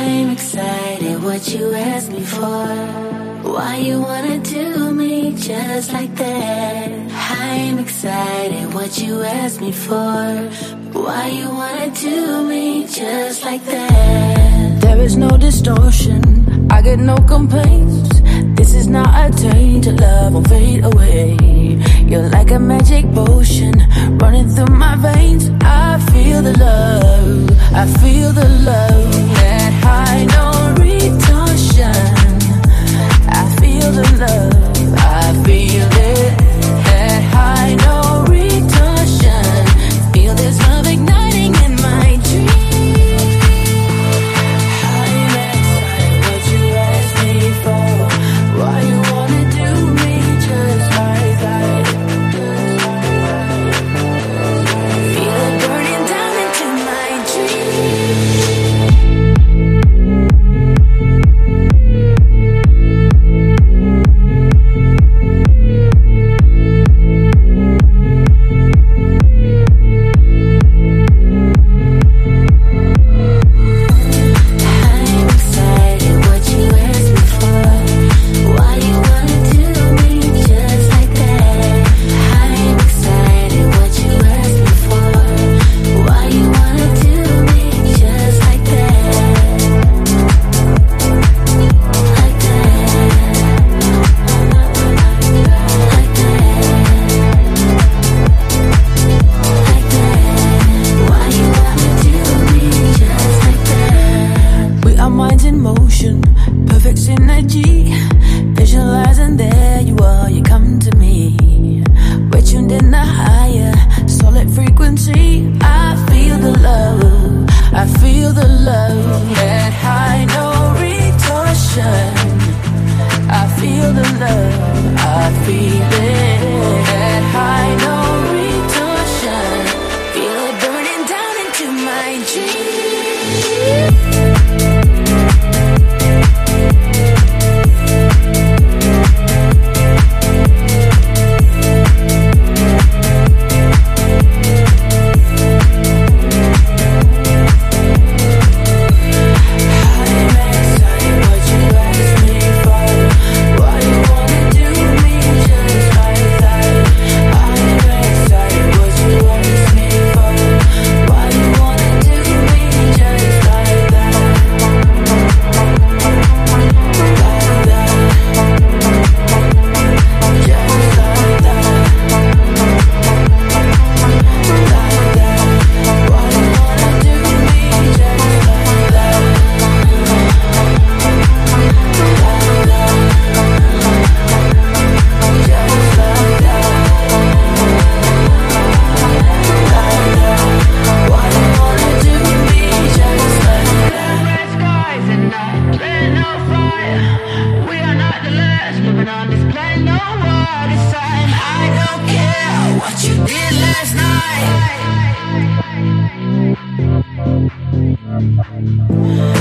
I'm excited what you asked me for. Why you wanna do me just like that? I'm excited what you asked me for. Why you wanna do me just like that? There is no distortion, I get no complaints. This is not a tainted love, won't fade away. You're like a magic potion running through my veins. I feel the love, I feel the love. I know I feel it. Yeah.